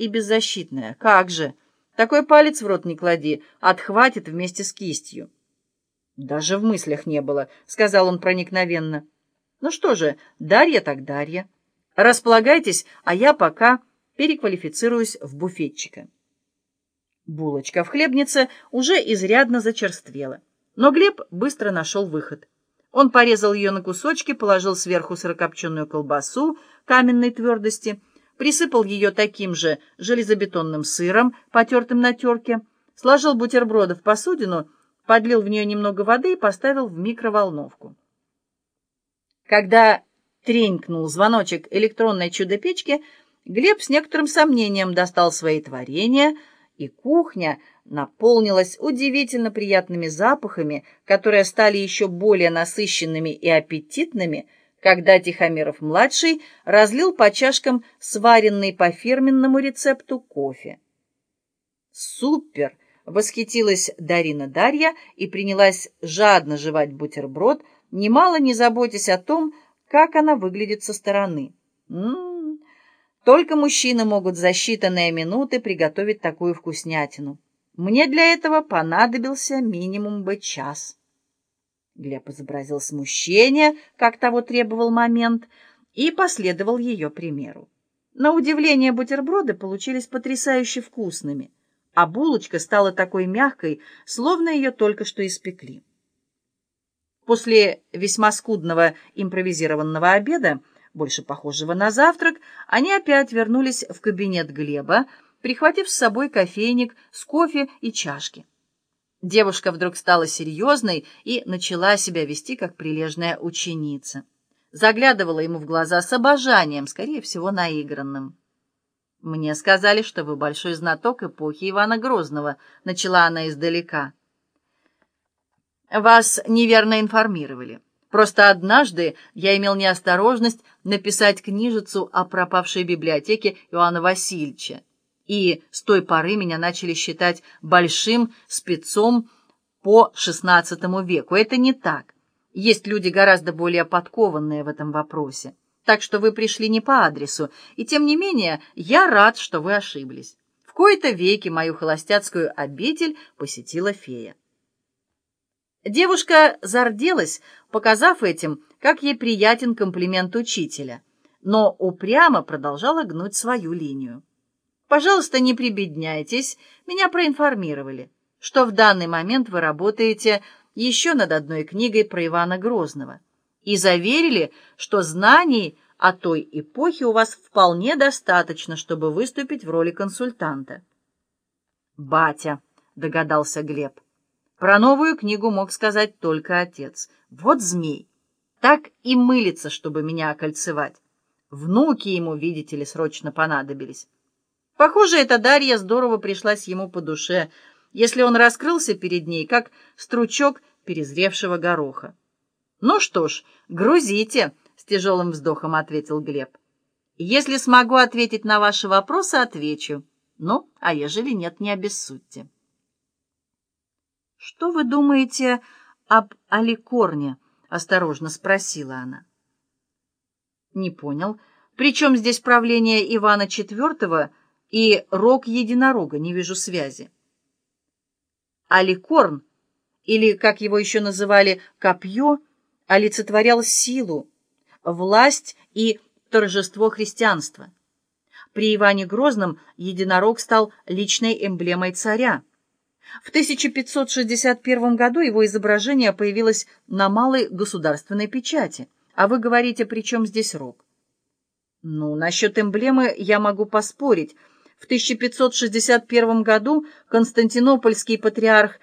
и беззащитная. Как же! Такой палец в рот не клади, отхватит вместе с кистью. Даже в мыслях не было, сказал он проникновенно. Ну что же, Дарья так Дарья. Располагайтесь, а я пока переквалифицируюсь в буфетчика. Булочка в хлебнице уже изрядно зачерствела, но Глеб быстро нашел выход. Он порезал ее на кусочки, положил сверху сырокопченую колбасу каменной твердости, присыпал ее таким же железобетонным сыром, потертым на терке, сложил бутерброды в посудину, подлил в нее немного воды и поставил в микроволновку. Когда тренькнул звоночек электронной чудо-печки, Глеб с некоторым сомнением достал свои творения, и кухня наполнилась удивительно приятными запахами, которые стали еще более насыщенными и аппетитными, когда Тихомиров-младший разлил по чашкам сваренный по фирменному рецепту кофе. «Супер!» — восхитилась Дарина Дарья и принялась жадно жевать бутерброд, немало не заботясь о том, как она выглядит со стороны. М-м-м, только мужчины могут за считанные минуты приготовить такую вкуснятину. Мне для этого понадобился минимум бы час. Глеб изобразил смущение, как того требовал момент, и последовал ее примеру. На удивление бутерброды получились потрясающе вкусными, а булочка стала такой мягкой, словно ее только что испекли. После весьма скудного импровизированного обеда, больше похожего на завтрак, они опять вернулись в кабинет Глеба, прихватив с собой кофейник с кофе и чашки. Девушка вдруг стала серьезной и начала себя вести как прилежная ученица. Заглядывала ему в глаза с обожанием, скорее всего, наигранным. «Мне сказали, что вы большой знаток эпохи Ивана Грозного», — начала она издалека. Вас неверно информировали. Просто однажды я имел неосторожность написать книжицу о пропавшей библиотеке Иоанна Васильевича, и с той поры меня начали считать большим спецом по XVI веку. Это не так. Есть люди гораздо более подкованные в этом вопросе. Так что вы пришли не по адресу, и тем не менее я рад, что вы ошиблись. В кои-то веки мою холостяцкую обитель посетила фея. Девушка зарделась, показав этим, как ей приятен комплимент учителя, но упрямо продолжала гнуть свою линию. «Пожалуйста, не прибедняйтесь, меня проинформировали, что в данный момент вы работаете еще над одной книгой про Ивана Грозного и заверили, что знаний о той эпохе у вас вполне достаточно, чтобы выступить в роли консультанта». «Батя», — догадался Глеб. Про новую книгу мог сказать только отец. Вот змей. Так и мылится, чтобы меня окольцевать. Внуки ему, видите ли, срочно понадобились. Похоже, эта Дарья здорово пришлась ему по душе, если он раскрылся перед ней, как стручок перезревшего гороха. «Ну что ж, грузите», — с тяжелым вздохом ответил Глеб. «Если смогу ответить на ваши вопросы, отвечу. Ну, а ежели нет, не обессудьте». «Что вы думаете об Аликорне?» — осторожно спросила она. «Не понял. Причем здесь правление Ивана IV и рог единорога? Не вижу связи». Аликорн, или, как его еще называли, копье, олицетворял силу, власть и торжество христианства. При Иване Грозном единорог стал личной эмблемой царя. В 1561 году его изображение появилось на малой государственной печати. А вы говорите, при чем здесь рог? Ну, насчет эмблемы я могу поспорить. В 1561 году константинопольский патриарх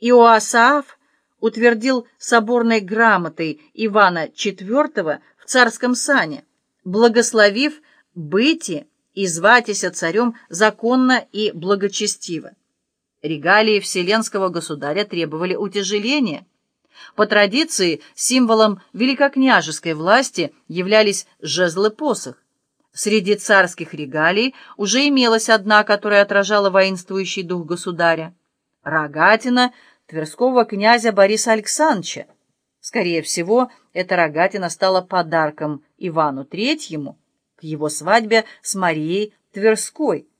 Иоасаав утвердил соборной грамотой Ивана IV в царском сане, благословив «быти» и зватися царем законно и благочестиво. Регалии вселенского государя требовали утяжеления. По традиции символом великокняжеской власти являлись жезл и посох. Среди царских регалий уже имелась одна, которая отражала воинствующий дух государя. Рогатина тверского князя Бориса Александровича. Скорее всего, эта рогатина стала подарком Ивану Третьему к его свадьбе с Марией Тверской –